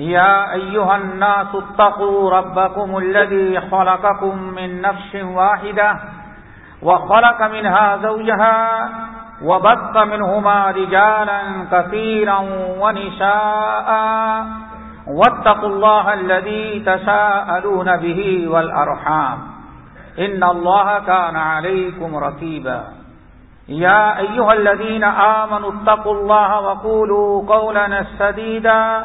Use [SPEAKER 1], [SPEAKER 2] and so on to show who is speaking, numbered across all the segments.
[SPEAKER 1] يا أيها الناس اتقوا ربكم الذي خلقكم من نفس واحدة وخلق منها زوجها وبط منهما رجالا كثيرا ونساء واتقوا الله الذي تساءلون به والأرحام إن الله كان عليكم ركيبا يا أيها الذين آمنوا اتقوا الله وقولوا قولا سديدا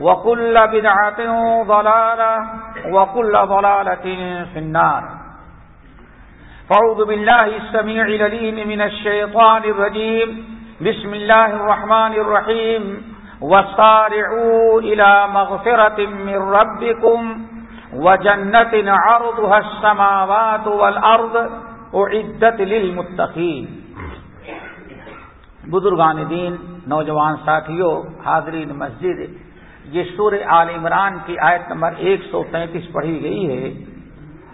[SPEAKER 1] وكل بدعة ضلالة وكل ضلالة في النار. فعوذ بالله السميع لليم من الشيطان الرجيم. بسم الله الرحمن الرحيم. وصارعوا إلى مغفرة من ربكم. وجنة عرضها السماوات والأرض أعدت للمتقين. بزرگان دین، نوجوان ساتھیوں، حاضرین مسجد یہ سور عال عمران کی آیت نمبر ایک سو تینتیس پڑھی گئی ہے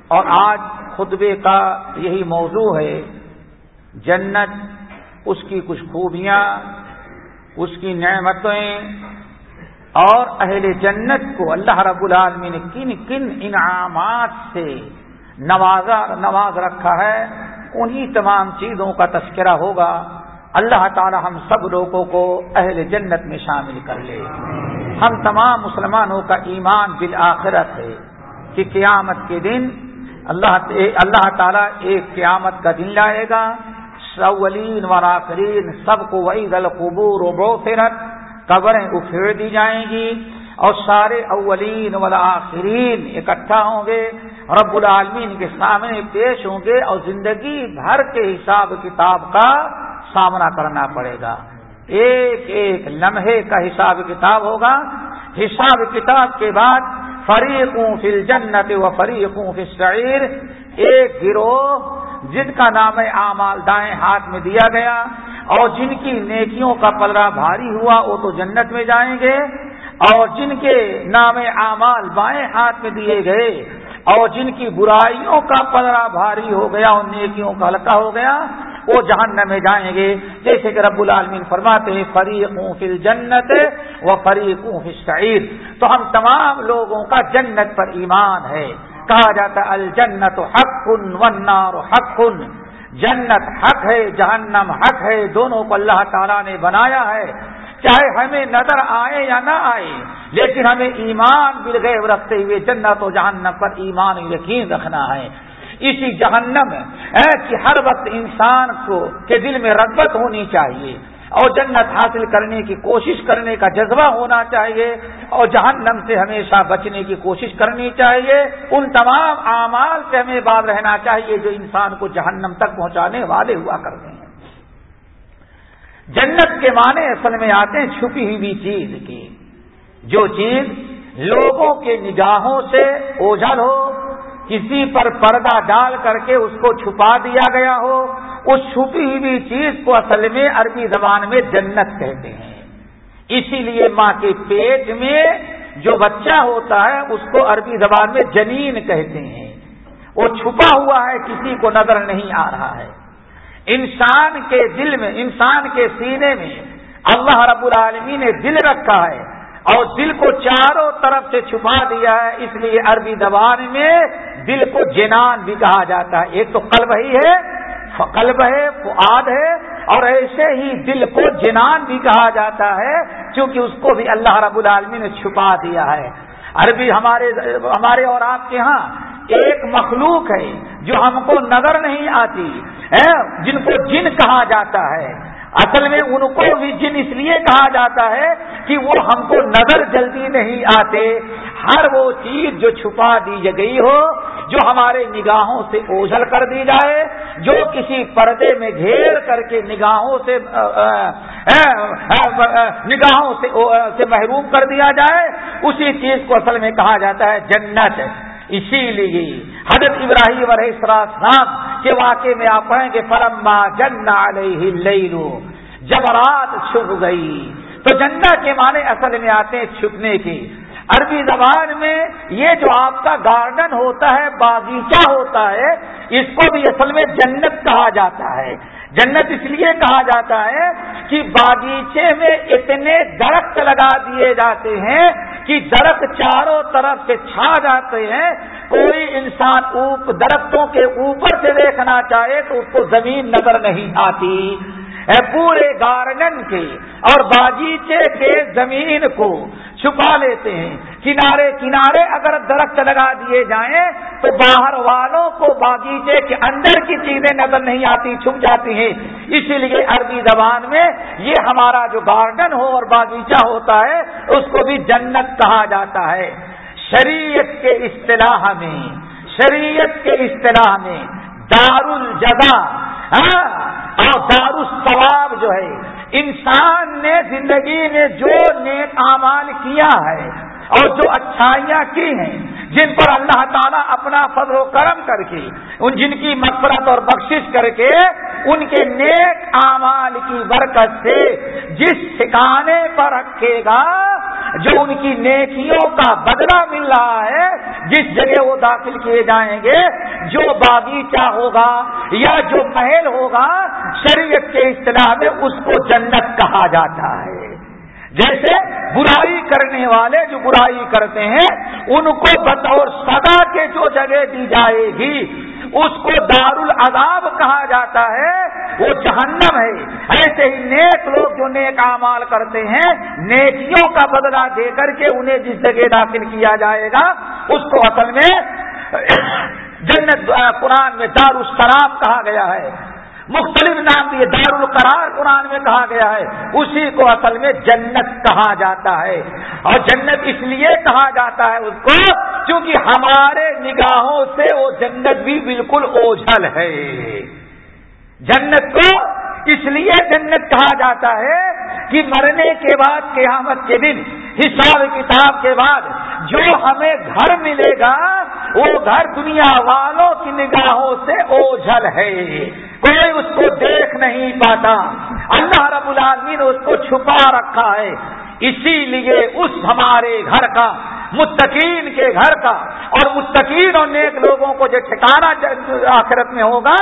[SPEAKER 1] اور آج خطبے کا یہی موضوع ہے جنت، اس کی کچھ خوبیاں، اس کی نعمتیں اور اہل جنت کو اللہ رب العالمین نے کن کن انعامات سے نوازا، نواز رکھا ہے، انہی تمام چیزوں کا تذکرہ ہوگا۔ اللہ تعالی ہم سب لوگوں کو اہل جنت میں شامل کر لے۔ ہم تمام مسلمانوں کا ایمان بالآخرت ہے کہ قیامت کے دن اللہ اللہ تعالیٰ ایک قیامت کا دن لائے گا۔ سولین وراکرین سب کو وہی دل قبور و بوفرت قبریں اکھیڑ دی جائیں گی اور سارے اولین والآخرین اکٹھا ہوں گے۔ رب العالمین کے سامنے پیش ہوں گے اور زندگی بھر کے حساب کتاب کا سامنا کرنا پڑے گا۔ ایک ایک لمحے کا حساب کتاب ہوگا۔ حساب کتاب کے بعد فریقوں فل جنت و فریقوں فل شعیر ایک گروہ جن کا نام اعمال دائیں ہاتھ میں دیا گیا اور جن کی نیکیوں کا پلرا بھاری ہوا وہ تو جنت میں جائیں گے اور جن کے نام اعمال بائیں ہاتھ میں دیے گئے اور جن کی برائیوں کا پلرا بھاری ہو گیا اور نیکیوں کا ہلکا ہو گیا وہ جہنم میں جائیں گے۔ جیسے کہ رب العالمین فرماتے ہیں، فریقوں فل جنت و فریقوں فل شعیر تو ہم تمام لوگوں کا جنت پر ایمان ہے۔ کہا جاتا الجنت حق ونار حق۔ جنت حق ہے، جہنم حق ہے، دونوں کو اللہ تعالیٰ نے بنایا ہے۔ چاہے ہمیں نظر آئے یا نہ آئے، لیکن ہمیں ایمان بالغیب رکھتے ہوئے جنت و جہنم پر ایمان یقین رکھنا ہے۔ اسی جہنم کہ ہر وقت انسان کو کے دل میں رغبت ہونی چاہیے اور جنت حاصل کرنے کی کوشش کرنے کا جذبہ ہونا چاہیے اور جہنم سے ہمیشہ بچنے کی کوشش کرنی چاہیے۔ ان تمام اعمال سے ہمیں بات رہنا چاہیے جو انسان کو جہنم تک پہنچانے والے ہوا کرتے ہیں۔ جنت کے معنی اصل میں آتے ہیں چھپی ہوئی چیز کی۔ جو چیز لوگوں کے نگاہوں سے اوجھل ہو کسی پر پردہ ڈال کر کے اس کو چھپا دیا گیا ہو، اس چھپی ہوئی چیز کو اصل میں عربی زبان میں جنت کہتے ہیں۔ اسی لیے ماں کے پیٹ میں جو بچہ ہوتا ہے، اس کو عربی زبان میں جنین کہتے ہیں۔ وہ چھپا ہوا ہے، کسی کو نظر نہیں آ رہا ہے۔ انسان کے دل میں، انسان کے سینے میں اللہ رب العالمی نے دل رکھا ہے اور دل کو چاروں طرف سے چھپا دیا ہے، اس لیے عربی زبان میں دل کو جنان بھی کہا جاتا ہے۔ ایک تو قلب ہی ہے، قلب ہے فعاد ہے، اور ایسے ہی دل کو جنان بھی کہا جاتا ہے کیونکہ اس کو بھی اللہ رب العالمی نے چھپا دیا ہے۔ عربی ہمارے ہمارے اور آپ کے ہاں ایک مخلوق ہے جو ہم کو نظر نہیں آتی جن کو جن کہا جاتا ہے۔ اصل میں ان کو بھی جن اس لیے کہا جاتا ہے کہ وہ ہم کو نظر جلدی نہیں آتے۔ ہر وہ چیز جو چھپا دی گئی ہو جو ہمارے نگاہوں سے اوجھل کر دی جائے، جو کسی پردے میں گھیر کر کے نگاہوں سے نگاہوں سے محروم کر دیا جائے، اسی چیز کو اصل میں کہا جاتا ہے جنت۔ اسی لیے حضرت ابراہیم علیہ السلام کے واقعے میں آپ پڑھیں گے فرما جن علیہ لو جب رات چھپ گئی۔ تو جنہ کے معنی اصل میں آتے ہیں چھپنے کی۔ عربی زبان میں یہ جو آپ کا گارڈن ہوتا ہے، باغیچہ ہوتا ہے، اس کو بھی اصل میں جنت کہا جاتا ہے۔ جنت اس لیے کہا جاتا ہے کہ باغیچے میں اتنے درخت لگا دیے جاتے ہیں کہ درخت چاروں طرف سے چھا جاتے ہیں۔ کوئی انسان درختوں کے اوپر سے دیکھنا چاہے تو اس کو زمین نظر نہیں آتی۔ پورے گارڈن کے اور باغیچے کے زمین کو چھپا لیتے ہیں۔ کنارے کنارے اگر درخت لگا دیے جائیں تو باہر والوں کو باغیچے کے اندر کی چیزیں نظر نہیں آتی، چھپ جاتی ہیں۔ اسی لیے عربی زبان میں یہ ہمارا جو گارڈن ہو اور باغیچہ ہوتا ہے، اس کو بھی جنت کہا جاتا ہے۔ شریعت کے اصطلاح میں، شریعت کے اصطلاح میں دار الجگا ہاں اور دار الثواب جو ہے انسان نے زندگی میں جو نیک اعمال کیا ہے اور جو اچھائیاں کی ہیں جن پر اللہ تعالیٰ اپنا فضل و کرم کر کے، ان جن کی مفرت اور بخشش کر کے، ان کے نیک اعمال کی برکت سے جس ٹھکانے پر رکھے گا، جو ان کی نیکیوں کا بدلہ مل رہا ہے، جس جگہ وہ داخل کیے جائیں گے، جو باغیچہ ہوگا یا جو محل ہوگا، شریعت کے اصطلاح میں اس کو جنت کہا جاتا ہے۔ جیسے برائی کرنے والے جو برائی کرتے ہیں، ان کو بطور سدا کے جو جگہ دی جائے گی، اس کو دار العذاب کہا جاتا ہے، وہ جہنم ہے۔ ایسے ہی نیک لوگ جو نیک امال کرتے ہیں، نیکیوں کا بدلہ دے کر کے انہیں جس جگہ داخل کیا جائے گا، اس کو اصل میں جنت قرآن میں دار السلام کہا گیا ہے۔ مختلف نام دیے دار القرار قرآن میں کہا گیا ہے، اسی کو اصل میں جنت کہا جاتا ہے۔ اور جنت اس لیے کہا جاتا ہے اس کو کیونکہ ہمارے نگاہوں سے وہ جنت بھی بالکل اوجھل ہے۔ جنت کو اس لیے جنت کہا جاتا ہے کہ مرنے کے بعد، قیامت کے دن، حساب کتاب کے بعد جو ہمیں گھر ملے گا، وہ گھر دنیا والوں کی نگاہوں سے اوجھل ہے۔ کوئی اس کو دیکھ نہیں پاتا۔ اللہ رب العالمین نے اس کو چھپا رکھا ہے۔ اسی لیے اس ہمارے گھر کا مستقین کے گھر کا، اور مستقین اور نیک لوگوں کو جو ٹھکانا آخرت میں ہوگا،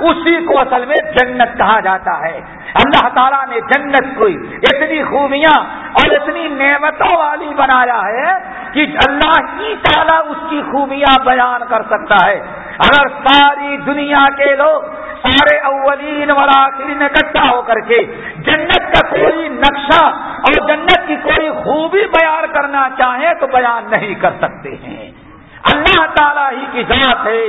[SPEAKER 1] اسی کو اصل میں جنت کہا جاتا ہے۔ اللہ تعالیٰ نے جنت کو اتنی خوبیاں اور اتنی نعمتوں والی بنایا ہے کہ اللہ ہی تعالیٰ اس کی خوبیاں بیان کر سکتا ہے۔ اگر ساری دنیا کے لوگ سارے اولین آخرین اکٹھا ہو کر کے جنت کا کوئی نقشہ اور جنت کی کوئی خوبی بیان کرنا چاہیں تو بیان نہیں کر سکتے ہیں۔ اللہ تعالیٰ ہی کی ذات ہے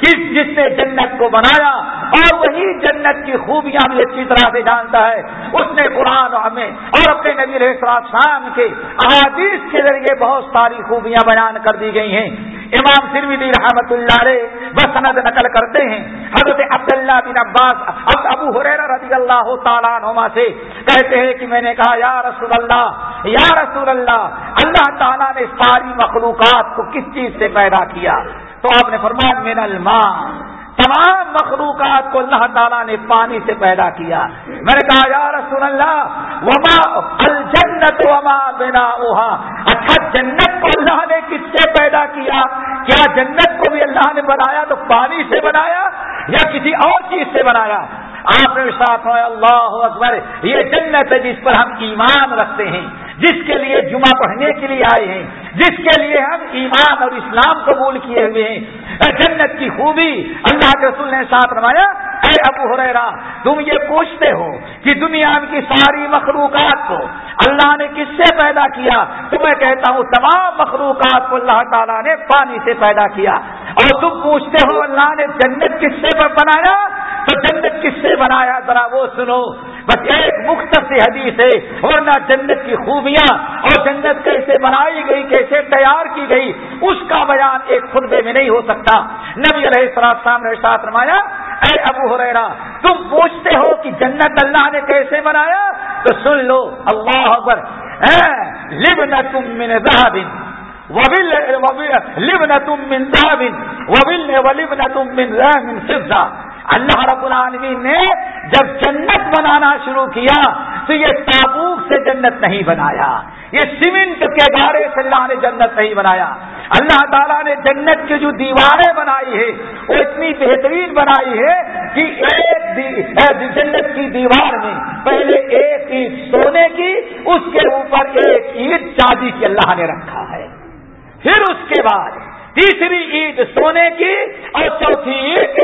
[SPEAKER 1] کس جس نے جنت کو بنایا اور وہی جنت کی خوبیاں بھی اچھی طرح سے جانتا ہے۔ اس نے قرآن ہمیں اور اپنے نبی شام کے احادیث کے ذریعے بہت ساری خوبیاں بیان کر دی گئی ہیں۔ امام سروی رحمت اللہ علیہ بسند نقل کرتے ہیں۔ حضرت عبداللہ بن عباس اب ابو حریر رضی اللہ تعالیٰ نما سے کہتے ہیں کہ میں نے کہا، یا رسول اللہ یا رسول اللہ اللہ تعالیٰ نے ساری مخلوقات کو کس چیز سے پیدا کیا؟ تو آپ نے فرمایا، من الماء۔ تمام مخلوقات کو اللہ تعالیٰ نے پانی سے پیدا کیا۔ میں نے کہا، یا رسول اللہ، وما الجنت وما بنا اوہا اچھا جنت کو اللہ نے کس سے پیدا کیا؟ کیا جنت کو بھی اللہ نے بنایا تو پانی سے بنایا یا کسی اور چیز سے بنایا؟ آپ نے ساتھ اللہ اکبر، یہ جنت ہے جس پر ہم ایمان رکھتے ہیں۔ جس کے لیے جمعہ پڑھنے کے لیے آئے ہیں، جس کے لیے ہم ایمان اور اسلام قبول کیے ہوئے ہیں۔ جنت کی خوبی، اللہ کے رسول نے ساتھ روایا اے ابو ہریرا تم یہ پوچھتے ہو کہ دنیا کی ساری مخلوقات کو اللہ نے کس سے پیدا کیا؟ تو میں کہتا ہوں، تمام مخلوقات کو اللہ تعالیٰ نے پانی سے پیدا کیا۔ اور تم پوچھتے ہو، اللہ نے جنت کس سے بنایا؟ تو جنت کس سے بنایا؟ ذرا وہ سنو۔ بس ایک مختص حدیث ہے، ورنہ جنت کی خوبیاں اور جنت کیسے بنائی گئی، کیسے تیار کی گئی، اس کا بیان ایک خطبے میں نہیں ہو سکتا۔ نبی علیہ السلام نے ساتھ رمایا اے ابو ہریرا تم پوچھتے ہو کہ جنت اللہ نے کیسے بنایا؟ تو سن لو، اللہ اکبر۔ لب نہ تم من ذهب وبل لب نہ تم من ذهب وبل ولب نہ تم من من اللہ رب العالمین نے جب جنت بنانا شروع کیا تو یہ تابوک سے جنت نہیں بنایا، یہ سیمنٹ کے گارے سے اللہ نے جنت نہیں بنایا۔ اللہ تعالیٰ نے جنت کی جو دیواریں بنائی ہے وہ اتنی بہترین بنائی ہے کہ ایک جنت کی دیوار میں پہلے ایک اینٹ سونے کی، اس کے اوپر ایک اینٹ چاندی کی اللہ نے رکھا ہے۔ پھر اس کے بعد تیسری اینٹ سونے کی اور چوتھی اینٹ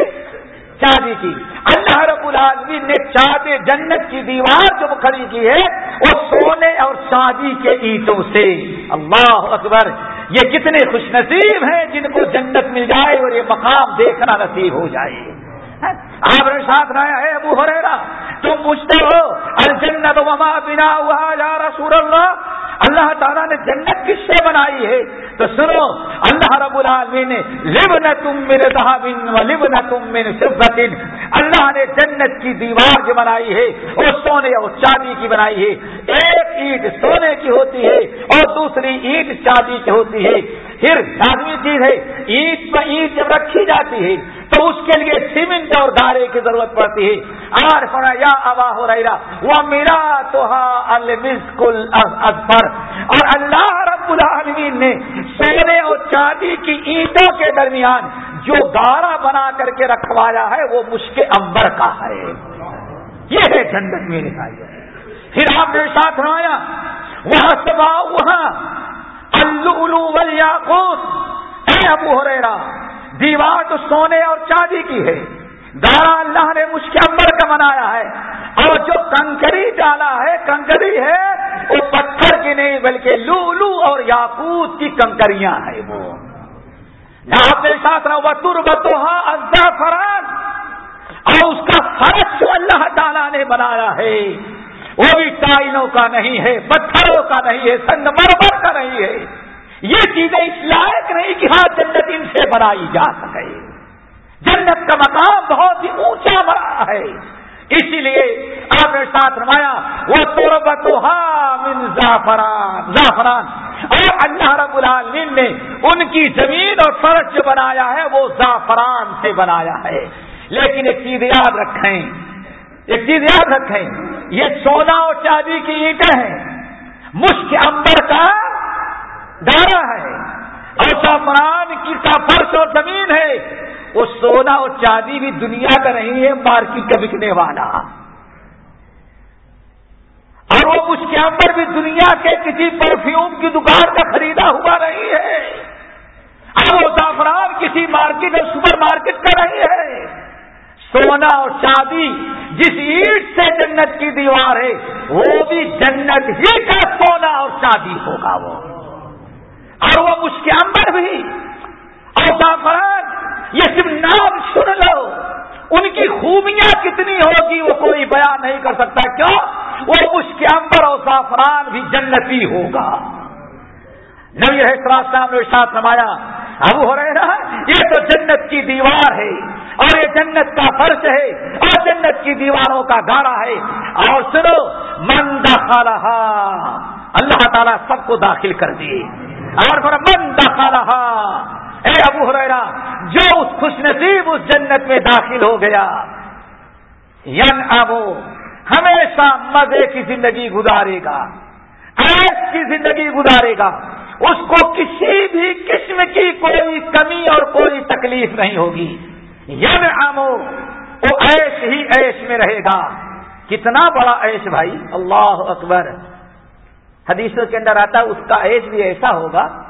[SPEAKER 1] چاندی کی۔ اللہ رب العالمین نے چاندی جنت کی دیوار جو کھڑی کی ہے، وہ سونے اور چاندی کے اینٹوں سے۔ اللہ اکبر، یہ کتنے خوش نصیب ہیں جن کو جنت مل جائے اور یہ مقام دیکھنا نصیب ہو جائے۔ آپ نے ساتھ رہا ہے ابو ہریرا تم پوچھتے ہو، الجنت وما بنا ہوا یا رسول اللہ؟ اللہ تعالیٰ نے جنت کس سے بنائی ہے تو سنو، اللہ رب العالمین نے لب نہ تم میرے و لب نہ تم میرے اللہ نے جنت کی دیوار جو بنائی ہے، وہ سونے اور چاندی کی بنائی ہے۔ ایک اینٹ سونے کی ہوتی ہے اور دوسری اینٹ چاندی کی ہوتی ہے۔ پھر لازمی چیز ہے اینٹ پر اینٹ جب رکھی جاتی ہے تو اس کے لیے سیمنٹ اور گارے کی ضرورت پڑتی ہے۔ آر ہونا یا ابا ہو رہا وہ میرا تو ازفر اور اللہ رب العالمین نے سونے اور چاندی کی اینٹوں کے درمیان جو گارا بنا کر کے رکھوایا ہے، وہ مشک امبر کا ہے۔ یہ ہے جنت میں نکالی پھر آپ نے ساتھ روایا وہاں سبا وہاں الو اے ابو ہو رہا دیوار تو سونے اور چاندی کی ہے۔ دارا اللہ نے مشکمبر کا بنایا ہے۔ اور جو کنکری ڈالا ہے، کنکری ہے، وہ پتھر کی نہیں، بلکہ لولو اور یاقوت کی کنکریاں ہیں وہ۔ آپ ساتھ رہا بتر بتوہا ازا فران اور اس کا فرق جو اللہ تعالیٰ نے بنایا ہے، وہ بھی ٹائلوں کا نہیں ہے، پتھروں کا نہیں ہے، سنگ مرمر کا نہیں ہے۔ یہ چیزیں اس لائق نہیں کہ ہاں جنت ان سے بنائی جا سکے۔ جنت کا مقام بہت ہی اونچا بڑا ہے۔ اسی لیے آپ نے ساتھ روایا وہ توربت زعفران۔ زعفران، اور اللہ رب العالمین نے ان کی زمین اور فرش جو بنایا ہے، وہ زعفران سے بنایا ہے۔ لیکن ایک چیز یاد رکھیں، ایک چیز یاد رکھیں، یہ سونا اور چاندی کی اینٹیں ہیں۔ مشک امبر کا ڈارا ہے۔ اور سافران کی کا فرش اور زمین ہے۔ وہ سونا اور چاندی بھی دنیا کا نہیں ہے، مارکیٹ کا بکنے والا۔ اور وہ اس کے اندر بھی دنیا کے کسی پرفیوم کی دکان کا خریدا ہوا نہیں ہے۔ اور وہ زعفران کسی مارکیٹ اور سپر مارکیٹ کا نہیں ہے۔ سونا اور چاندی جس اینٹ سے جنت کی دیوار ہے، وہ بھی جنت ہی کا سونا اور چاندی ہوگا وہ۔ اور وہ اس کے اندر بھی اور یہ صرف نام سن لو۔ ان کی خوبیاں کتنی ہوگی وہ کوئی بیان نہیں کر سکتا۔ کیوں؟ وہ اس کے اندر اور زعفران بھی جنتی ہوگا۔ نبی صاحب نے ساتھ نمایا اب ہو رہے نا یہ تو جنت کی دیوار ہے۔ اور یہ جنت کا فرش ہے۔ اور جنت کی دیواروں کا گارا ہے۔ اور سنو، من داخلہ اللہ تعالیٰ سب کو داخل کر دیے اور من دخلها اے ابو ہریرا جو اس خوش نصیب اس جنت میں داخل ہو گیا۔ ین ابو، ہمیشہ مزے کی زندگی گزارے گا۔ ایس کی زندگی گزارے گا۔ اس کو کسی بھی قسم کی کوئی کمی اور کوئی تکلیف نہیں ہوگی۔ ین امو وہ ایش ہی ایش میں رہے گا۔ کتنا بڑا ایش بھائی، اللہ اکبر۔ حدیثوں کے اندر آتا ہے، اس کا ایج بھی ایسا ہوگا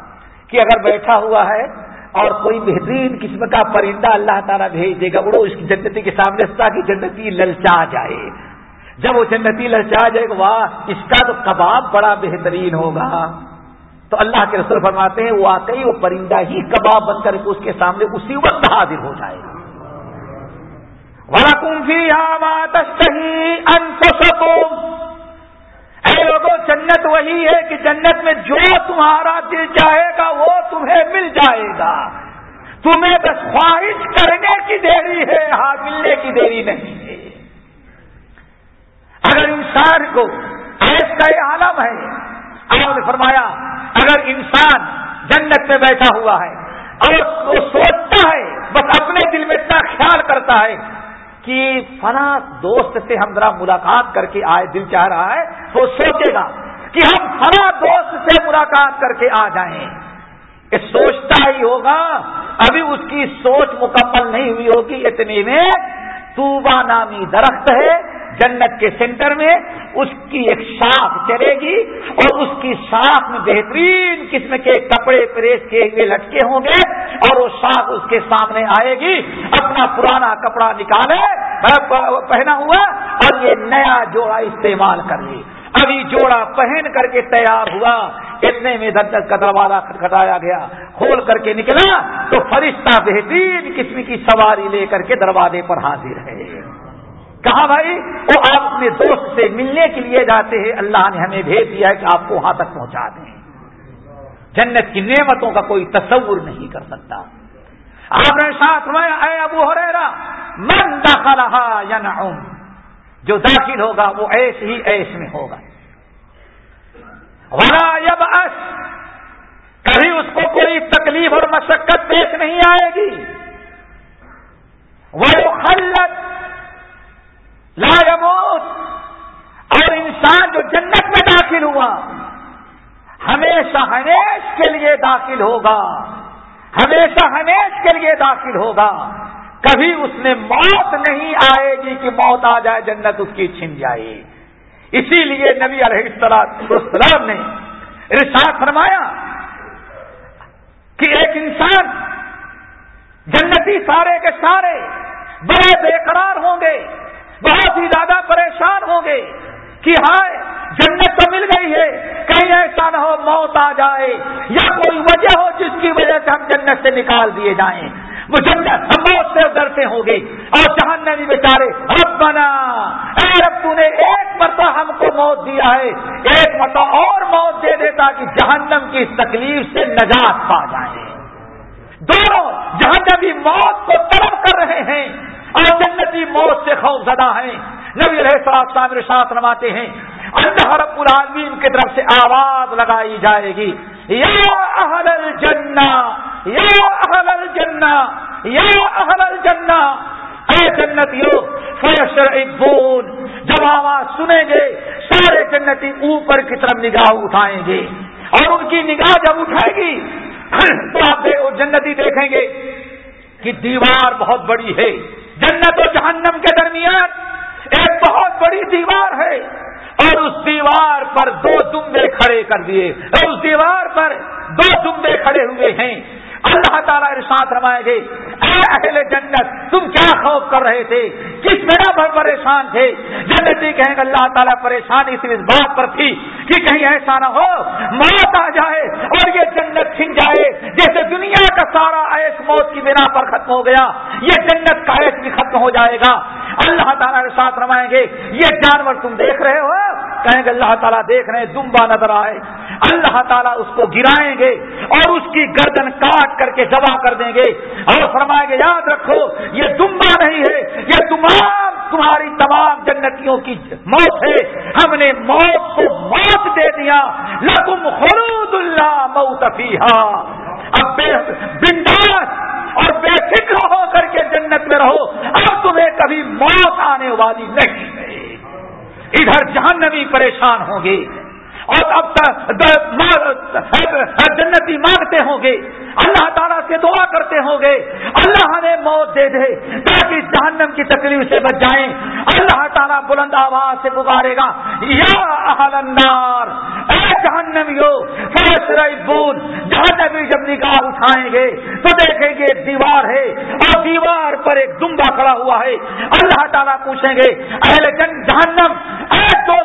[SPEAKER 1] کہ اگر بیٹھا ہوا ہے اور کوئی بہترین قسم کا پرندہ اللہ تعالیٰ بھیج دے گا، اڑو اس کی جنتی کے سامنے کی جنتی للچا جائے۔ جب وہ جنتی للچا جائے گا، واہ، اس کا تو کباب بڑا بہترین ہوگا۔ تو اللہ کے رسول فرماتے ہیں، واقعی وہ پرندہ ہی کباب بن کر اس کے سامنے اسی وقت حاضر ہو جائے گا۔ اے لوگوں جنت وہی ہے کہ جنت میں جو تمہارا دل چاہے گا وہ تمہیں مل جائے گا۔ تمہیں بس خواہش کرنے کی دیری ہے ہاں ملنے کی دیری نہیں ہے۔ اگر انسان کو ایس کا یہ عالم ہے آپ نے فرمایا، اگر انسان جنت میں بیٹھا ہوا ہے اور وہ سوچتا ہے، بس اپنے دل میں اتنا خیال کرتا ہے کہ فلاں دوست سے ہم ذرا ملاقات کر کے آئے، دل چاہ رہا ہے تو سوچے گا۔ کہ ہم فلاں دوست سے ملاقات کر کے آ جائیں۔ یہ سوچتا ہی ہوگا، ابھی اس کی سوچ مکمل نہیں ہوئی ہوگی، اتنے میں توبا نامی درخت ہے، جنت کے سینٹر میں اس کی ایک شاخ چلے گی اور اس کی شاخ میں بہترین قسم کے کپڑے پریس کے ہوئے لٹکے ہوں گے اور وہ شاخ اس کے سامنے آئے گی۔ اپنا پرانا کپڑا نکالے پہنا ہوا اور یہ نیا جوڑا استعمال کر لی۔ ابھی جوڑا پہن کر کے تیار ہوا، اتنے میں دندر کا دروازہ کھٹکھٹایا گیا۔ کھول کر کے نکلا تو فرشتہ بہترین قسم کی سواری لے کر کے دروازے پر حاضر ہے۔ کہا بھائی، وہ آپ اپنے دوست سے ملنے کے لیے جاتے ہیں، اللہ نے ہمیں بھیج دیا ہے کہ آپ کو وہاں تک پہنچا دیں۔ جنت کی نعمتوں کا کوئی تصور نہیں کر سکتا۔ آپ نے ساتھ میں اے ابو ہو من داخلہ یا نہ جو داخل ہوگا وہ ایس ہی ایس میں ہوگا۔ ورا یب کبھی اس کو کوئی تکلیف اور مشقت پیش نہیں آئے گی۔ وہ خلت لا یموت اور انسان جو جنت میں داخل ہوا، ہمیشہ ہمیش کے لیے داخل ہوگا۔ ہمیشہ ہمیش کے لیے داخل ہوگا۔ کبھی اس میں موت نہیں آئے گی کہ موت آ جائے، جنت اس کی چھن جائے اسی لیے نبی علیہ السلام نے ارشاد فرمایا کہ ایک انسان جنتی سارے کے سارے بڑے بے قرار ہوں گے، بہت ہی زیادہ پریشان ہوں گے کہ ہائے، جنت تو مل گئی ہے، کہیں ایسا نہ ہو موت آ جائے، یا کوئی وجہ ہو جس کی وجہ سے ہم جنت سے نکال دیے جائیں۔ وہ جنت ہم موت سے ڈرتے ہوں گے۔ اور جہان بھی بیچارے رب بنا اے رب تو نے ایک مرتبہ ہم کو موت دیا ہے ایک مرتبہ اور موت دے دیتا کہ جہنم کی تکلیف سے نجات پا جائیں دونوں جہنمی موت کو طلب کر رہے ہیں۔ اور جنتی موت سے خوف زدہ ہیں۔ نبی علیہ السلام صاحب ساتھ نماتے ہیں، اللہ رب العالمین کی طرف سے آواز لگائی جائے گی۔ یا اہل الجنہ یا اہل الجنہ، یا اہل الجنہ، اے جنتیوں فیشر بون جب آواز سنیں گے، سارے جنتی اوپر کی طرف نگاہ اٹھائیں گے۔ اور ان کی نگاہ جب اٹھائے گی، تو آپ جنتی دیکھیں گے کہ دیوار بہت بڑی ہے۔ جنت و جہنم کے درمیان ایک بہت بڑی دیوار ہے۔ اور اس دیوار پر دو دمبے کھڑے کر دیے۔ اور اس دیوار پر دو دمبے کھڑے ہوئے ہیں۔ اللہ تعالیٰ ارشاد رمائے گے اے اہل جنت، تم کیا خوف کر رہے تھے؟ کس بنا پر پریشان تھے؟ جنتی کہیں گے، اللہ تعالیٰ پریشانی صرف اس بات پر تھی کہ کہیں ایسا نہ ہو، موت آ جائے اور یہ جنت چھن جائے۔ جیسے دنیا کا سارا ایس موت کی بنا پر ختم ہو گیا، یہ جنت کا ایس بھی ختم ہو جائے گا۔ اللہ تعالیٰ کے ساتھ روائیں گے، یہ جانور تم دیکھ رہے ہو؟ کہیں گے، اللہ تعالیٰ دیکھ رہے دمبا نظر آئے۔ اللہ تعالیٰ اس کو گرائیں گے اور اس کی گردن کاٹ کر کے جمع کر دیں گے۔ اور فرمائیں گے، یاد رکھو، یہ دمبا نہیں ہے، یہ تمام تمہاری تمام جنتیوں کی موت ہے۔ ہم نے موت کو موت دے دیا۔ لکم خلود اللہ موت اب بنداس اور بے فکر ہو کر کے جنت میں رہو۔ اب تمہیں کبھی موت آنے والی نہیں۔ ہے ادھر جہنمی پریشان ہوں گے۔ اور اب جنتی مانگتے ہوں گے۔ اللہ تعالیٰ سے دعا کرتے ہوں گے۔ اللہ ہمیں موت دے دے تاکہ جہنم کی تکلیف سے بچ جائیں۔ اللہ تعالیٰ بلند آواز سے پکارے گا، یا اہل النار، اے جہنمیوں بود جہنمی جب نکاح اٹھائیں گے تو دیکھیں گے ایک دیوار ہے۔ اور دیوار پر ایک دمبا کھڑا ہوا ہے۔ اللہ تعالیٰ پوچھیں گے، اہل جن جہنم، اے دو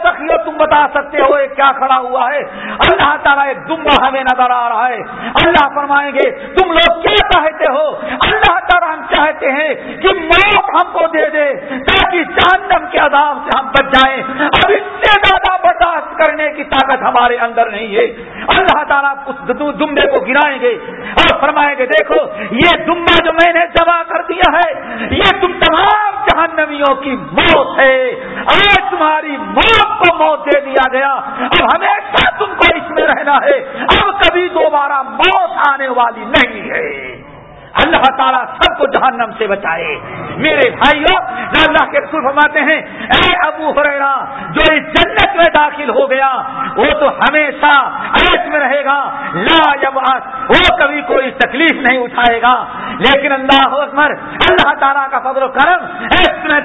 [SPEAKER 1] تم بتا سکتے ہو ایک کیا کھڑا ہوا ہے؟ اللہ تعالیٰ ایک دمبا ہمیں نظر آ رہا ہے۔ اللہ فرمائیں گے، تم لوگ کیا چاہتے ہو؟ اللہ تعالیٰ ہم چاہتے ہیں کہ موت ہم کو دے دے، تاکہ جہنم کے عذاب سے ہم بچ جائیں۔ اب اس سے زیادہ برداشت کرنے کی طاقت ہمارے اندر نہیں ہے۔ اللہ تعالیٰ اس دمبے کو گرائیں گے اور فرمائیں گے، دیکھو، یہ دمبا جو میں نے جمع کر دیا ہے، یہ تم تمام جہنمیوں کی موت ہے۔ آج تمہاری موت کو موت دے دیا گیا۔ اب ہمیشہ تم کو اس میں رہنا ہے۔ اب کبھی دوبارہ موت آنے والی نہیں ہے۔ اللہ تعالیٰ سب کو جہنم سے بچائے۔ میرے بھائیوں اللہ کے رسول فرماتے ہیں، اے ابو ہریرا جو اس جنت میں داخل ہو گیا، وہ تو ہمیشہ عیش میں رہے گا۔ لا وہ کبھی کوئی تکلیف نہیں اٹھائے گا۔ لیکن اللہ اکبر، اللہ تعالیٰ کا فضل و کرم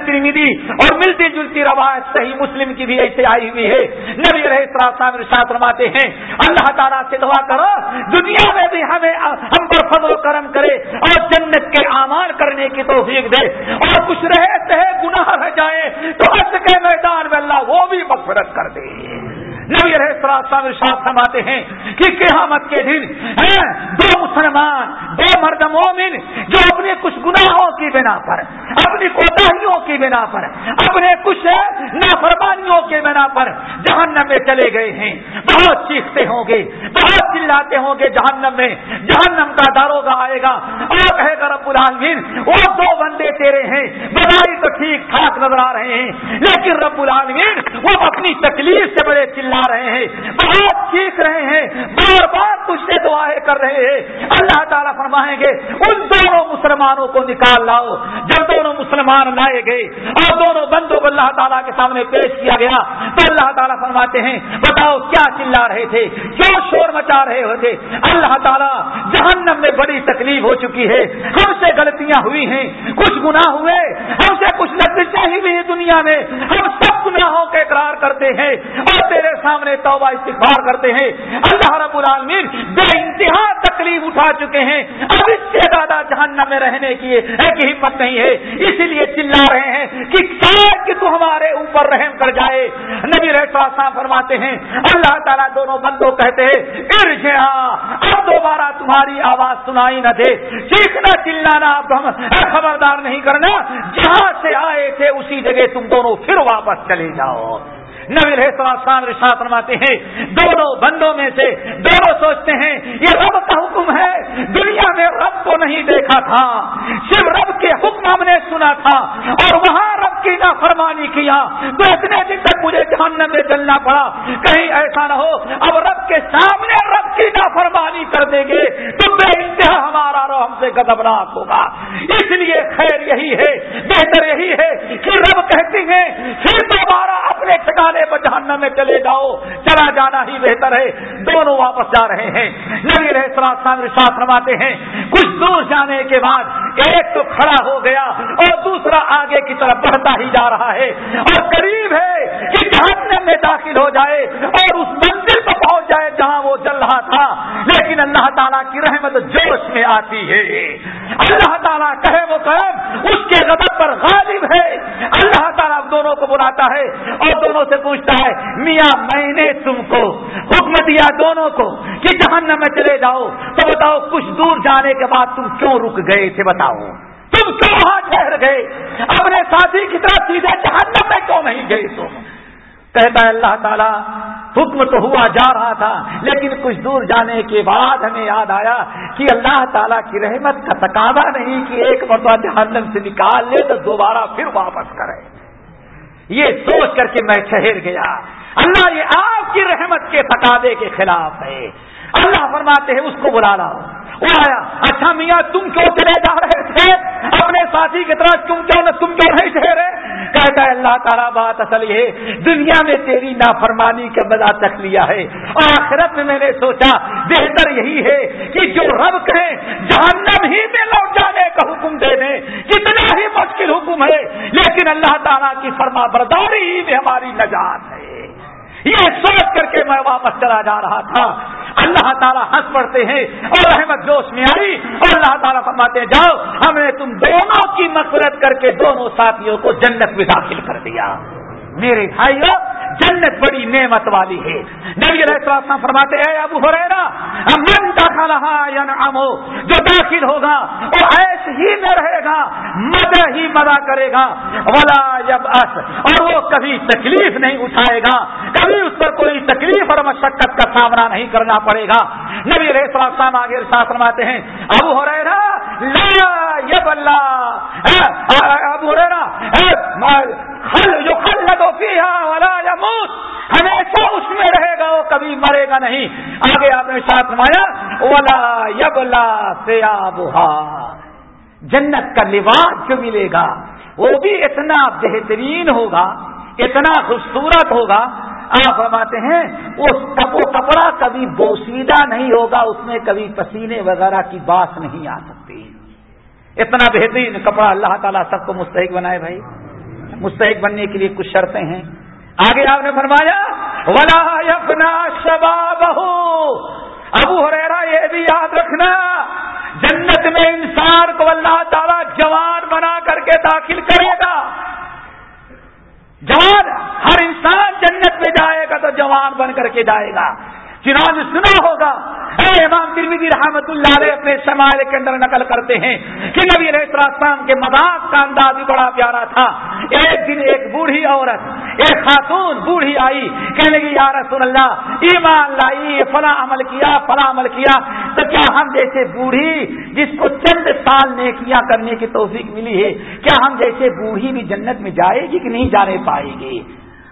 [SPEAKER 1] ترمیدی اور ملتی جلتی روایت صحیح مسلم کی بھی ایسے آئی ہوئی ہے۔ نبی رہے ساتھ فرماتے ہیں، اللہ تعالیٰ سے دعا کرو، دنیا میں بھی ہمیں ہم پر فضل و کرم کرے۔ اور جنت کے امان کرنے کی توفیق دے اور کچھ رہے تہ گناہ رہ جائے تو عرض کے میدان میں اللہ وہ بھی مغفرت کر دے۔ نبی رہے فرماتے ہیں کہ قیامت کے دن دو مسلمان، دو مرد مومن جو اپنے کچھ گناہوں کی بنا پر، اپنی کوتاہیوں کی بنا پر، اپنے کچھ نافرمانیوں کے بنا پر جہنم میں چلے گئے ہیں۔ بہت چیختے ہوں گے، بہت چلاتے ہوں گے جہنم میں۔ جہنم کا داروگا آئے گا۔ اور کہے گا رب العالمین، وہ دو بندے تیرے ہیں، بدائی تو ٹھیک ٹھاک نظر آ رہے ہیں، لیکن رب العالمین، وہ اپنی تکلیف سے بڑے چلا رہے ہیں، بہت چیخ رہے ہیں، بار بار تجھ سے دعائیں کر رہے ہیں۔ اللہ تعالیٰ فرمائیں گے، ان دونوں مسلمانوں کو نکال لاؤ۔ جب دونوں مسلمان لائے گئے اور دونوں بندوں کو اللہ تعالیٰ کے سامنے پیش کیا گیا، تو اللہ تعالیٰ فرماتے ہیں، بتاؤ کیا چلا رہے تھے، کیوں شور مچا رہے ہوتے۔ اللہ تعالیٰ جہنم میں بڑی تکلیف ہو چکی ہے۔ ہم سے غلطیاں ہوئی ہیں، کچھ گناہ ہوئے۔ ہم سے کچھ لگتے ہی دنیا میں۔ ہم سب گناہوں کے اقرار کرتے ہیں اور تیرے سامنے توبہ استغفار کرتے ہیں۔ اللہ رب العالمین بے انتہا تکلیف اٹھا چکے ہیں۔ اب اس سے زیادہ جہنم میں رہنے کی ایک ہمت نہیں ہے۔ اسی لیے چلا رہے ہیں کہ شاید کہ تو ہمارے اوپر رحم کر جائے۔ نبی رہتا فرماتے ہیں، اللہ تعالیٰ دونوں بندوں کہتے ہیں، ارجع، اب دوبارہ تمہاری آواز سنائی نہ دے۔ چیخنا چلانا، اب ہم خبردار نہیں کرنا۔ جہاں سے آئے تھے اسی جگہ تم دونوں پھر واپس چلے جاؤ۔ نبی رشاط فرماتے ہیں دونوں بندوں میں سے دونوں سوچتے ہیں، یہ رب کا حکم ہے، دنیا میں رب کو نہیں دیکھا تھا، صرف رب کے حکم ہم نے سنا تھا اور وہاں رب کی نہ فرمانی کیا؟ تو اتنے دن تک مجھے جہنم میں چلنا پڑا۔ کہیں ایسا نہ ہو، اب رب کے سامنے رب کی نہ فرمانی کر دیں گے تو بے انتہا ہمارا رو ہم سے گدبناک ہوگا۔ اس لیے خیر یہی ہے، بہتر یہی ہے کہ رب کہتے ہیں، پھر دوبارہ اپنے ٹھکانے پر جہنم میں چلے جاؤ۔ چلا جانا ہی بہتر ہے۔ دونوں واپس جا رہے ہیں۔ نبی رہے فرماتے ہیں، کچھ دور جانے کے بعد ایک تو کھڑا ہو گیا اور دوسرا آگے کی طرف بڑھتا ہی جا رہا ہے اور قریب ہے کہ جہنم میں داخل ہو جائے اور اس منزل پر پہنچ جائے جہاں وہ چل رہا تھا۔ لیکن اللہ تعالیٰ کی رحمت جوش میں آتی ہے۔ اللہ تعالیٰ کہے وہ کرم اس کے غضب پر غالب ہے۔ اللہ تعالیٰ دونوں کو بلاتا ہے اور دونوں سے پوچھتا ہے، میاں، میں نے تم کو حکم دیا دونوں کو کہ جہنم میں چلے جاؤ۔ تو بتاؤ، کچھ دور جانے کے بعد تم کیوں رک گئے تھے؟ بتاؤ۔ تم کیوں وہاں ٹھہر گئے۔ اپنے ساتھی کی طرح سیدھے جہنم میں کیوں نہیں گئے تم؟ کہتا ہے اللہ تعالیٰ، حکم تو ہوا جا رہا تھا، لیکن کچھ دور جانے کے بعد ہمیں یاد آیا کہ اللہ تعالیٰ کی رحمت کا تقاضا نہیں کہ ایک مرتبہ جہنم سے نکال لے تو دوبارہ پھر واپس کرے۔ یہ سوچ کر کے میں ٹھہر گیا۔ اللہ، یہ آپ کی رحمت کے تقاضے کے خلاف ہے۔ اللہ فرماتے ہیں، اس کو بلا لاؤ۔ وہ آیا اچھا میاں، تم کیوں چلے جا رہے تھے؟ اپنے ساتھی کی طرح تم کیوں نہ تم کیوں نہیں ٹھہرے؟ کہتا ہے، اللہ تعالیٰ، بات اصل یہ دنیا میں تیری نافرمانی کا مزہ تک لیا ہے اور آخرت میں میں نے سوچا، بہتر یہی ہے کہ جو رب کہیں، جہنم ہی میں لوٹ جانے کا حکم دے دیں کتنا ہی مشکل حکم ہے، لیکن اللہ تعالیٰ کی فرما برداری ہی میں ہماری نجات ہے۔ یہ سوچ کر کے میں واپس چلا جا رہا تھا۔ اللہ تعالیٰ ہنس پڑتے ہیں اور رحمت جوش میں آئی اور اللہ تعالیٰ فرماتے جاؤ، ہم نے تم دونوں کی مفرت کر کے دونوں ساتھیوں کو جنت میں داخل کر دیا۔ میرے بھائیوں جنت بڑی نعمت والی ہے۔ نبی علیہ السلام فرماتے ہیں ابو ہو من داخل یا نام جو داخل ہوگا وہ ایس ہی میں رہے گا مزہ ہی مزہ کرے گا۔ ولا جب اس اور وہ کبھی تکلیف نہیں اٹھائے گا۔ کبھی اس پر کوئی تکلیف اور مشقت کا سامنا نہیں کرنا پڑے گا۔ نبی علیہ السلام آگے ساتھ فرماتے ہیں، ابو ہو لا یب اللہ ابو ہو رہے نا جو خل لگو پی ہمیشہ اس میں رہے گا، وہ کبھی مرے گا نہیں۔ آگے آپ نے ساتھ مایا اولا یبلا سیا جنت کا لباس جو ملے گا، وہ بھی اتنا بہترین ہوگا، اتنا خوبصورت ہوگا۔ آپ فرماتے ہیں وہ کپڑا کبھی بوسیدہ نہیں ہوگا، اس میں کبھی پسینے وغیرہ کی بات نہیں آ سکتی۔ اتنا بہترین کپڑا اللہ تعالیٰ سب کو مستحق بنائے بھائی۔ مستحق بننے کے لیے کچھ شرطیں ہیں۔ آگے آپ نے فرمایا، ولا یفنا شباب ابو ہریرا یہ بھی یاد رکھنا، جنت میں انسان کو اللہ تعالیٰ جوان بنا کر کے داخل کرے گا۔ جوان، ہر انسان جنت میں جائے گا تو جوان بن کر کے جائے گا۔ چنانچہ سنا ہوگا۔ اے امام ترمیدی رحمت اللہ علیہ اپنے سماج کے اندر نقل کرتے ہیں کہ نبی علیہ السلام کے مذاق کا انداز بھی بڑا پیارا تھا۔ ایک دن ایک بوڑھی عورت، ایک خاتون بوڑھی آئی، کہنے کی یا رسول اللہ، ایمان لائی، فلاں عمل کیا، فلاں عمل کیا؟ تو کیا ہم جیسے بوڑھی، جس کو چند سال نیکیاں کرنے کی توفیق ملی ہے، کیا ہم جیسے بوڑھی بھی جنت میں جائے گی کہ نہیں جانے پائے گی؟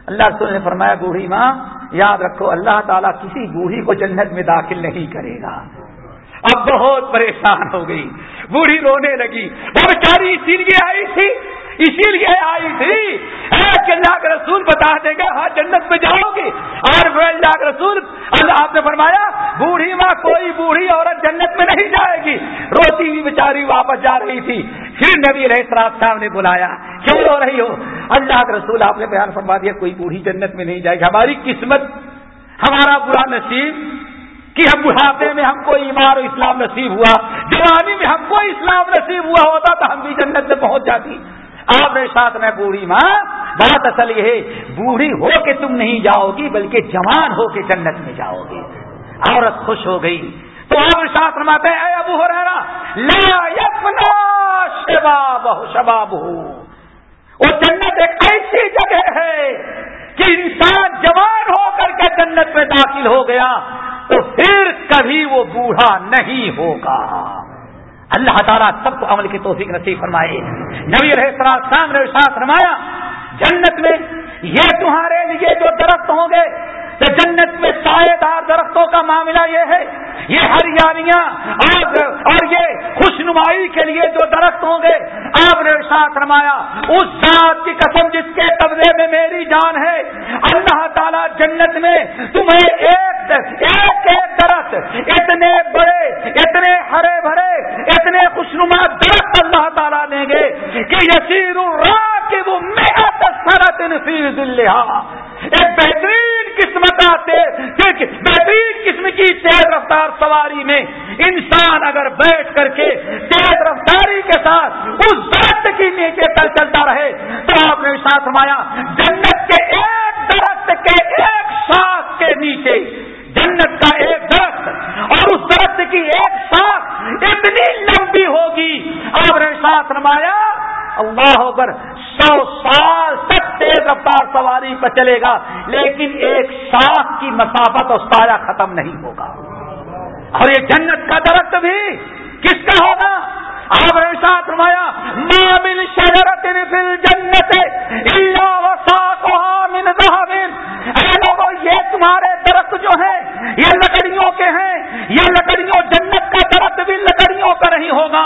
[SPEAKER 1] اللہ رسول نے فرمایا، بوڑھی ماں یاد رکھو، اللہ تعالیٰ کسی بوڑھی کو جنت میں داخل نہیں کرے گا۔ اب بہت پریشان ہو گئی، بوڑھی رونے لگی۔ وہ بیچاری اسی لیے آئی تھی اسی لیے آئی تھی۔ کہ اللہ کے رسول بتا دے گا ہاں جنت میں جاؤ گی اور اللہ کے رسول، اللہ آپ نے فرمایا، بوڑھی ماں، کوئی بوڑھی عورت جنت میں نہیں جائے گی۔ روتی ہوئی بیچاری واپس جا رہی تھی۔ پھر نبی رہے صاحب نے بلایا، کیوں رو رہی ہو؟ اللہ کے رسول، آپ نے بیان فرما دیا، کوئی بوڑھی جنت میں نہیں جائے گی۔ ہماری قسمت، ہمارا برا نصیب، کہ ہم بڑھاپے میں ہم کو ایمان و اسلام نصیب ہوا، جوانی میں ہم کو اسلام نصیب ہوا ہوتا تو ہم بھی جنت میں پہنچ جاتی۔ آپ نے ساتھ میں بوڑھی ماں، بات اصل یہ ہے، بوڑھی ہو کے تم نہیں جاؤ گی، بلکہ جوان ہو کے جنت میں جاؤ گی۔ عورت خوش ہو گئی۔ تو آپ ساتھ رماتے اے ابو ہو رہا لا شباب شباب ہو وہ جنت ایک ایسی جگہ ہے کہ انسان جوان ہو کر کے جنت میں داخل ہو گیا، تو پھر کبھی وہ بوڑھا نہیں ہوگا۔ اللہ تعالیٰ سب کو عمل کی توفیق نصیب فرمائے۔ نبی رہے سام نے ساتھ جنت میں یہ تمہارے لیے جو درخت ہوں گے تو جنت میں سائے دار درختوں کا معاملہ یہ ہے، یہ ہریالیاں اور یہ خوش نمائی کے لیے جو درخت ہوں گے، آپ نے ساتھ رمایا اس ذات کی قسم جس کے قبضے میں میری جان ہے، اللہ تعالیٰ جنت میں تمہیں ایک ایک ایک درخت، اتنے بڑے، اتنے ہرے بھرے، اتنے خوشنما درخت اللہ تعالیٰ دیں گے کہ یسیر کہ وہ محنت سرت نفیر دلہا ایک بہترین قسم کا بہترین قسم کی تیز رفتار سواری میں انسان اگر بیٹھ کر کے تیز رفتاری کے ساتھ اس درخت کی نیچے پر چلتا رہے، تو آپ نے ساتھ مایا جنت کے ایک درخت کے ایک ساتھ کے نیچے، جنت کا ایک درخت، اور اس درخت کی ایک ساتھ اتنی لمبی ہوگی۔ آپ نے ساتھ رمایا اللہ اکبر، سو سال تک تیز رفتار سواری پر چلے گا، لیکن ایک ساخ کی مسافت اور سایہ ختم نہیں ہوگا۔ اور یہ جنت کا درخت بھی کس کا ہوگا؟ آپ نے ساتھ رمایا مامن شجرت فل جنت من لوگوں یہ تمہارے درخت جو ہیں، یہ لکڑیوں کے ہیں، یہ لکڑیوں جنت کا درخت بھی لکڑیوں کا نہیں ہوگا۔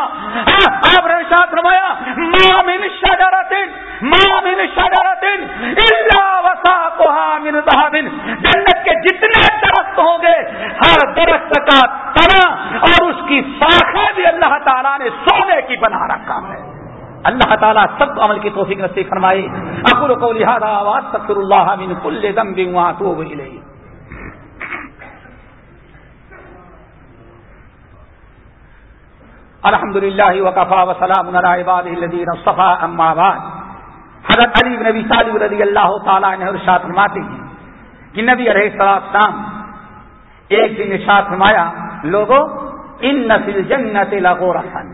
[SPEAKER 1] ہاں، آپ نے ساتھ رمایا مامن شجرت مامن شجرت وسا من ذهب. جنت کے جتنے درخت ہوں گے، ہر درخت کا تنا اور اس کی شاخیں بھی اللہ تعالیٰ نے سونے کی بنا رکھا ہے۔ اللہ تعالیٰ سب کو عمل کی توفیق نصیب فرمائے۔ اکر کو لہٰذا آواز سکر اللہ من کل دم بھی وہاں تو وہی الحمد للہ وقفا وسلام الدین صفا اما بعد۔ حضرت علی نبی صالب رضی اللہ تعالیٰ نے ارشاد فرماتے ہیں کہ نبی علیہ السلام ایک دن ارشاد فرمایا لوگوں ان نفل جنت لاگو رفن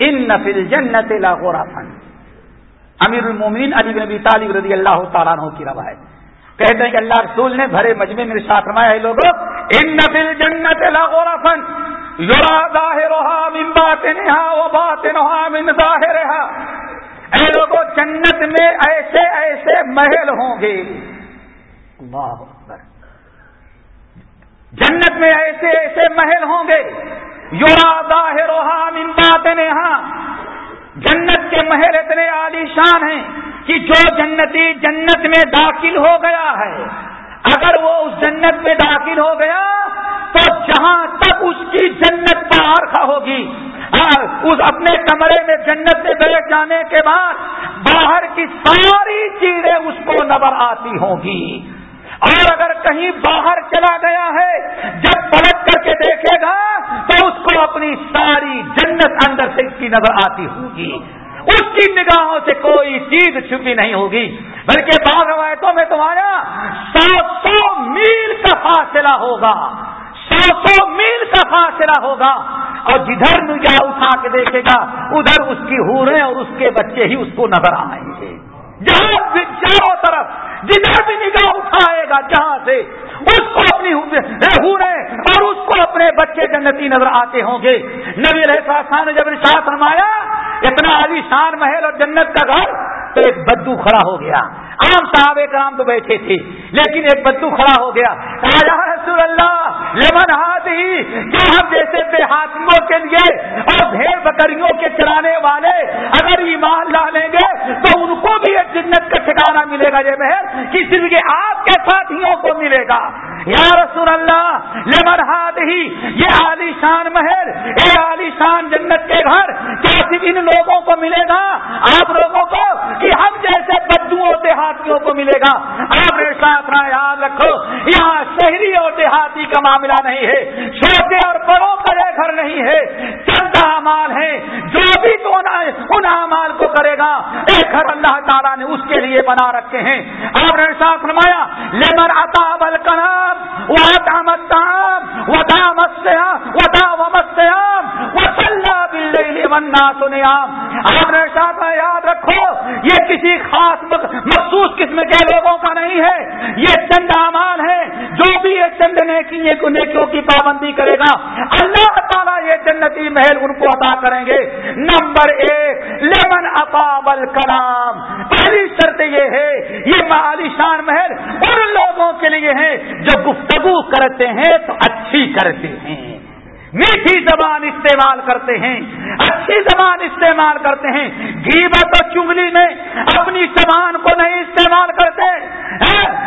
[SPEAKER 1] ان نفل جنت لاگو رفن امیر المومنین علی نبی طالب رضی اللہ تعالیٰ عنہ کی روایت۔ کہتے ہیں کہ اللہ رسول نے بھرے مجمع میں ارشاد فرمایا ہے لوگوں ان نفل جنت لاگو رفن یورا ظاہرها من باطنها و باطنها من ظاہرها جنت میں ایسے ایسے محل ہوں گے۔ اللہ اکبر۔ جنت میں ایسے ایسے محل ہوں گے۔ یورا روحا ممبات جنت کے محل اتنے عالیشان ہیں کہ جو جنتی جنت میں داخل ہو گیا ہے۔ اگر وہ اس جنت میں داخل ہو گیا تو جہاں تک اس کی جنت باہر ہوگی۔ اس اپنے کمرے میں جنت میں بیٹھ جانے کے بعد باہر کی ساری چیزیں اس کو نظر آتی ہوں گی۔ اور اگر کہیں باہر چلا گیا ہے، جب پلٹ کر کے دیکھے گا، تو اس کو اپنی ساری جنت اندر سے اس کی نظر آتی ہوگی اس کی نگاہوں سے کوئی چیز چھپی نہیں ہوگی۔ بلکہ بعض روایتوں میں تمہارا سو سو میل کا فاصلہ ہوگا۔ سو سو میل کا فاصلہ ہوگا اور جدھر نگاہ اٹھا کے دیکھے گا، ادھر اس کی ہورے اور اس کے بچے ہی اس کو نظر آئیں گے۔ جہاں چاروں طرف جدھر بھی نگاہ اٹھائے گا، جہاں سے اس کو اپنی ہورے اور اس کو اپنے بچے جنتی نظر آتے ہوں گے۔ نبی رہتا نے جب رشاط فرمایا، اتنا علی شان محل اور جنت کا گھر تو ایک بدو کھڑا ہو گیا۔ عام صاحب کرام تو بیٹھے تھے، لیکن ایک بدو کھڑا ہو گیا۔ رسول اللہ، لمن ہاتھ ہی کہ ہم جیسے دیہاتیوں کے لیے اور بھیڑ بکریوں کے چلانے والے اگر ایمان لا لیں گے، تو ان کو بھی ایک جنت کا ٹھکانا ملے گا یہ محل کہ صرف یہ آپ کے ساتھیوں کو ملے گا۔ یا رسول اللہ، لمن ہاتھ ہی یہ عالی شان محل یہ عالی شان جنت کے گھر کیا صرف ان لوگوں کو ملے گا؟ آپ لوگوں کو، کہ ہم جیسے بدوؤں دیہاتیوں کو ملے گا۔ آپ نے ساتھ یاد رکھو، یہاں شہری اور دیہاتی کا معاملہ نہیں ہے۔ چھوٹے اور بڑوں کا یہ گھر نہیں ہے۔ چند امال ہے جو بھی تو ان امال کو کرے گا۔ ایک گھر اللہ تعالیٰ نے اس کے لیے بنا رکھے ہیں۔ آپ نے ساتھ فرمایا لیمر اتا بل وہ وہ دامت آپ نے ساتھ یاد رکھو، یہ کسی خاص مخصوص قسم کے لوگوں کا نہیں ہے۔ یہ چند امان ہے جو بھی یہ چند نیکیوں کی پابندی کرے گا۔ اللہ تعالیٰ یہ جنتی محل ان کو عطا کریں گے۔ نمبر ایک لیمن اپابل کلام پہلی شرط یہ ہے، یہ معالی شان محل ان لوگوں کے لیے ہے، جو گفتگو کرتے ہیں تو اچھی کرتے ہیں۔ میٹھی زبان استعمال کرتے ہیں، اچھی زبان استعمال کرتے ہیں۔ گیبت اور چنگلی میں اپنی زبان کو نہیں استعمال کرتے۔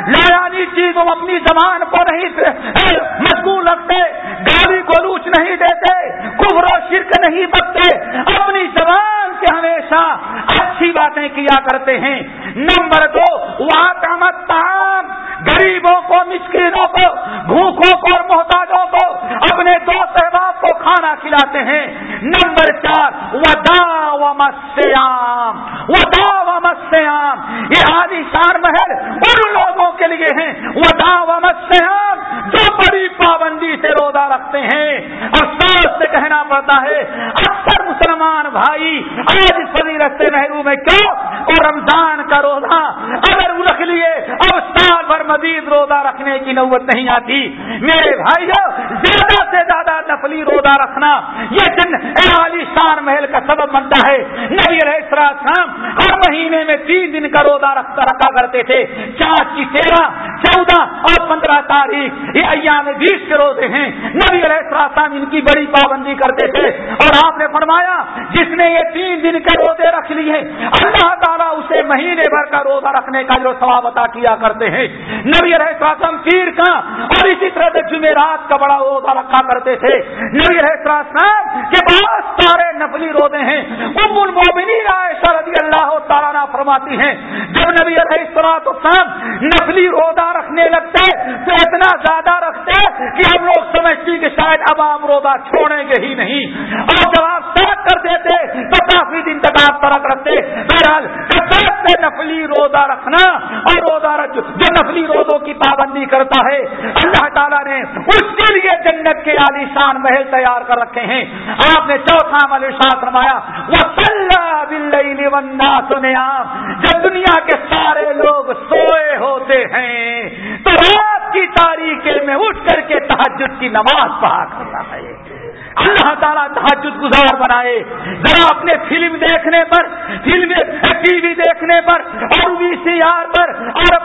[SPEAKER 1] لایانی چیزوں اپنی زبان کو نہیں مشغول رکھتے۔ گاڑی کو لوچ نہیں دیتے۔ کبر و شرک نہیں بکتے۔ اپنی زبان سے ہمیشہ اچھی باتیں کیا کرتے ہیں۔ نمبر دو وہاں تام غریبوں کو، مسکینوں کو، بھوکوں کو اور محتاجوں کو اپنے دوست احباب کو کھانا کھلاتے ہیں۔ نمبر چار، ودا و مسیام ودا و مسیام یہ آدھی شان محل ان لوگوں کے لیے ہیں۔ ودا و مسیام جو بڑی پابندی سے روزہ رکھتے ہیں۔ اور سوچ سے کہنا پڑتا ہے، اکثر مسلمان بھائی، آج سبھی رکھتے محروم میں کیوں؟ اور رمضان کا روزہ اگر رکھ لیے، اب سال بھر مزید روزہ رکھنے کی نوبت نہیں آتی۔ میرے بھائی زیادہ سے زیادہ نفلی روزہ رکھنا، یہ دن عالی شان محل کا سبب بنتا ہے۔ نبی رہا شام ہر مہینے میں تین دن کا روزہ رکھتا رکھا کرتے تھے۔ چار کی تیرہ، چودہ اور پندرہ تاریخ، یہ ایام بیس کے روزے ہیں۔ نبی علیہ السلام ان کی بڑی پابندی کرتے تھے۔ اور آپ نے فرمایا، جس نے یہ تین دن کے روزے رکھ لیے، اللہ تعالیٰ اسے مہینے بھر کا روزہ رکھنے کا جو ثواب عطا کیا کرتے ہیں۔ نبی رہے ساسم پیر کا اور اسی طرح سے جمعرات کا بڑا روزہ رکھا کرتے تھے۔ نبی رہے کے بہت سارے نفلی روزے ہیں۔ ام المومنین عائشہ رضی اللہ تعالیٰ فرماتی ہیں، جب نبی علیہ سرات نفلی روزہ رکھنے لگتے تو اتنا زیادہ رکھتے کہ ہم لوگ سمجھتی کہ شاید اب آپ روزہ چھوڑیں گے ہی نہیں۔ اور جب آپ ترک کر دیتے تو کافی دن تک آپ ترک رکھتے۔ بہرحال سے نفلی روزہ رکھنا اور روزہ رکھ جو نفلی روزوں کی پابندی کرتا ہے، اللہ تعالیٰ نے اس کے لیے جنت کے عالیشان محل تیار کر رکھے ہیں۔ آپ نے چوتھا عمل ساتھ رمایا وہ سنیا جب دنیا کے سارے لوگ سوئے ہوتے ہیں، تو رات کی تاریخ میں اٹھ کر کے تحجد کی نماز پڑھا کرتا ہے۔ اللہ تعالیٰ تحجد گزار بنائے۔ ذرا اپنے فلم دیکھنے پر، فلم ٹی وی دیکھنے پر اور وی سی آر پر اور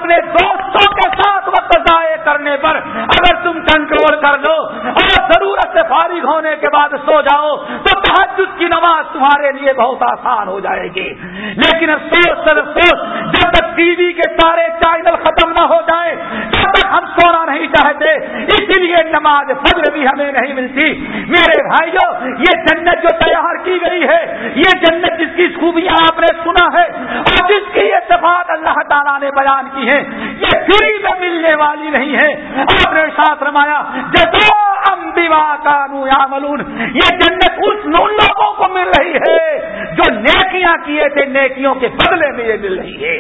[SPEAKER 1] فارغ ہونے کے بعد سو جاؤ تو تحجد کی نماز تمہارے لیے بہت آسان ہو جائے گی۔ لیکن افسوس سر افسوس، جب تک ٹی وی کے سارے چینل ختم نہ ہو جائے تب تک ہم سونا نہیں چاہتے اسی لیے نماز فجر بھی ہمیں نہیں ملتی۔ میرے بھائیوں یہ جنت جو تیار کی گئی ہے، یہ جنت جس کی خوبیاں آپ نے سنا ہے اور جس کی یہ صفات اللہ تعالیٰ نے بیان کی ہے یہ فری میں ملنے والی نہیں ہے۔ آپ نے ساتھ رمایا جیسا کانو یا ملون یہ جنت اس ان لوگوں کو مل رہی ہے جو نیکیاں کیے تھے، نیکیوں کے بدلے میں یہ مل رہی ہے۔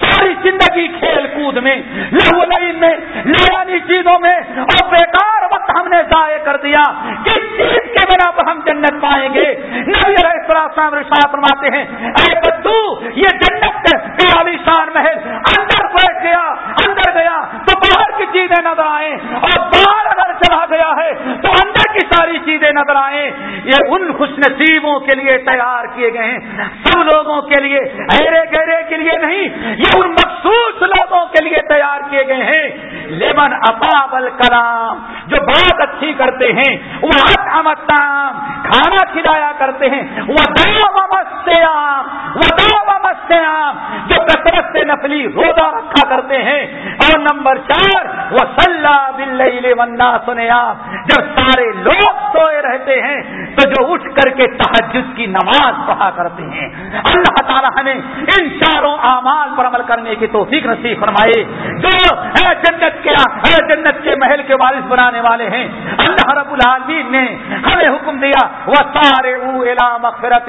[SPEAKER 1] ساری زندگی کھیل کود میں، لہو لائن میں لانی چیزوں میں اور بے بیکار وقت ہم نے ضائع کر دیا۔ کس چیز کے بنا پر ہم جنت پائیں گے؟ نبی علیہ السلام رشاہ فرماتے ہیں، اے بدو، یہ جنت شان محل اندر بیٹھ گیا، اندر گیا، تو باہر کی چیزیں نظر آئے اور باہر اگر چلا گیا ہے، تو اندر کی ساری چیزیں نظر آئے یہ ان خوش نصیبوں کے لیے تیار کیے گئے ہیں۔ سب لوگوں کے لیے ایرے گہرے کے لیے نہیں، یہ ان مخصوص لوگوں کے لیے تیار کیے گئے ہیں۔ لیمن اپابل الکلام جو بات اچھی کرتے ہیں، وہ امتام کھانا کھلایا کرتے ہیں، وہ دام امتیام وہ دام آپ، جو کثرت سے نفلی روزہ رکھا کرتے ہیں۔ اور نمبر چار وہ سلح بل ونا سنے جب سارے لوگ سوئے رہتے ہیں، تو جو اٹھ کر کے تحجد کی نماز پڑھا کرتے ہیں۔ اللہ تعالیٰ ہمیں ان چاروں اعمال پر عمل کرنے کی توفیق نصیب فرمائے۔ جو جنت کے جنت کے محل کے وارث بنانے والے ہیں۔ اللہ رب العالمین نے ہمیں حکم دیا وہ سارے مغفرت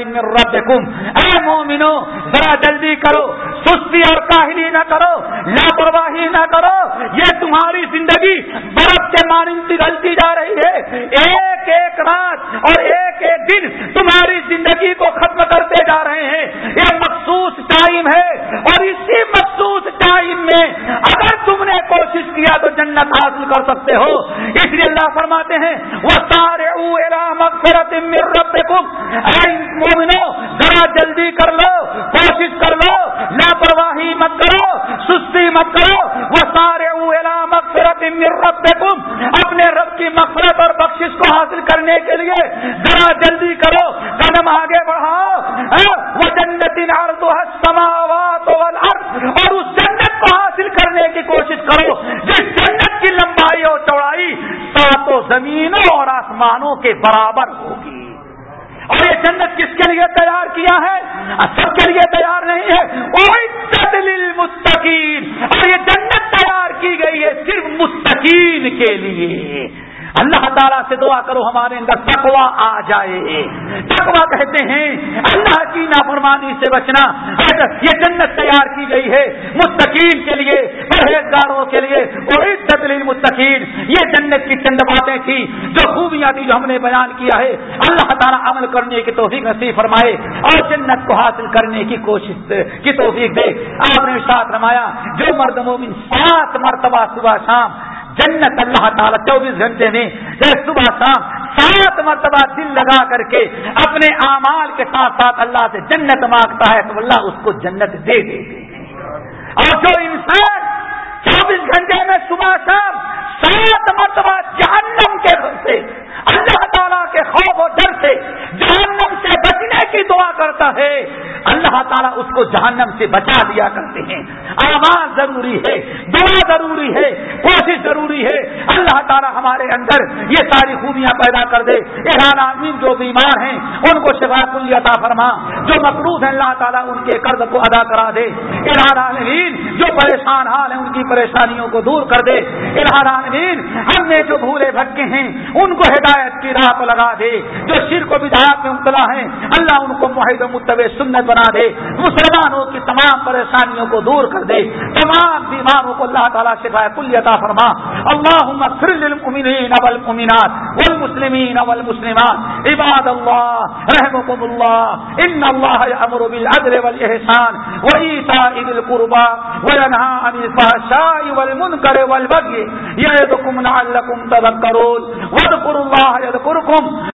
[SPEAKER 1] اے مومنو، ذرا جلدی کرو، سستی اور کاہلی نہ کرو، لاپرواہی نہ کرو۔ یہ تمہاری زندگی برف کے مانند غلطی جا رہی ہے۔ ایک ایک رات اور ایک ایک دن تمہاری زندگی کو ختم کرتے جا رہے ہیں۔ یہ مخصوص ٹائم ہے اور اسی مخصوص ٹائم میں اگر تم نے کوشش کیا تو جنت حاصل کر سکتے ہو۔ اس لیے اللہ فرماتے ہیں وہ سارے مومنو، ذرا جلدی کر لو، کوشش کر لو لاپرواہی مت کرو، سستی مت کرو وہ سارے مغفرت ربکم اپنے رب کی مغفرت اور بخشش کو حاصل کرنے کے لیے ذرا جلدی کرو، قدم آگے بڑھاؤ۔ وہ جنت سماوات اور اس جنت کو حاصل کرنے کی کوشش کرو، جس جنت کی لمبائی اور چوڑائی ساتوں زمینوں اور آسمانوں کے برابر ہوگی۔ اور یہ جنت کس کے لیے تیار کیا ہے؟ سب کے لیے تیار نہیں ہے۔ مستقین اور یہ جنت تیار کی گئی ہے صرف مستقین کے لیے۔ اللہ تعالیٰ سے دعا کرو ہمارے اندر تقوا آ جائے۔ تقوا کہتے ہیں، اللہ کی نافرمانی سے بچنا۔ اچھا، یہ جنت تیار کی گئی ہے مستقیم کے لیے، پرہیزگاروں کے لیے۔ مستقین یہ جنت کی چند باتیں تھی جو خوبیاں تھی جو ہم نے بیان کیا ہے۔ اللہ تعالیٰ عمل کرنے کی توفیق نصیب فرمائے اور جنت کو حاصل کرنے کی کوشش کی توفیق دے۔ آپ نے ساتھ رمایا جو مرد مومن سات مرتبہ صبح شام جنت اللہ تعالیٰ چوبیس گھنٹے میں صبح شام سات مرتبہ دل لگا کر کے اپنے اعمال کے ساتھ ساتھ اللہ سے جنت مانگتا ہے تو اللہ اس کو جنت دے دیتے ہیں اور جو انسان چوبیس گھنٹے میں صبح شام سات مرتبہ جہنم کے گھر سے، اللہ تعالیٰ کے خوف و ڈر سے جہنم سے بچنے کی دعا کرتا ہے، اللہ تعالیٰ اس کو جہنم سے بچا دیا کرتے ہیں۔ آواز ضروری ہے، دعا ضروری ہے کوشش ضروری ہے۔ اللہ تعالیٰ ہمارے اندر یہ ساری خوبیاں پیدا کر دے۔ ایران عالمین جو بیمار ہیں، ان کو شفا کل عطا فرما۔ جو مقروض ہیں، اللہ تعالیٰ ان کے قرض کو ادا کرا دے۔ ایران عالمین جو پریشان حال ہیں، ان کی پریشانیوں کو دور کر دے۔ ایران عالمین ہم نے جو بھولے بھٹکے ہیں، ان کو ہدایت کی راہ لگا دے۔ جو شر کو بدایات میں مبتلا ہیں، اللہ ان کو معاہد متب سنت بنا دے۔ مسلمانوں کی تمام پریشانیوں کو دور کر دے۔ تمام بیماروں کو اللہ تعالیٰ شفا کل عطا فرما۔ فرما اللهم اغفر للمؤمنين والمؤمنات والمسلمين والمسلمات. عباد الله، رحمكم الله. ان الله يأمر بالعدل والإحسان وإيتاء ذي القربى وينهى عن الفحشاء والمنكر والبغي يعظكم لعلكم تذكرون. واذكروا الله يذكركم.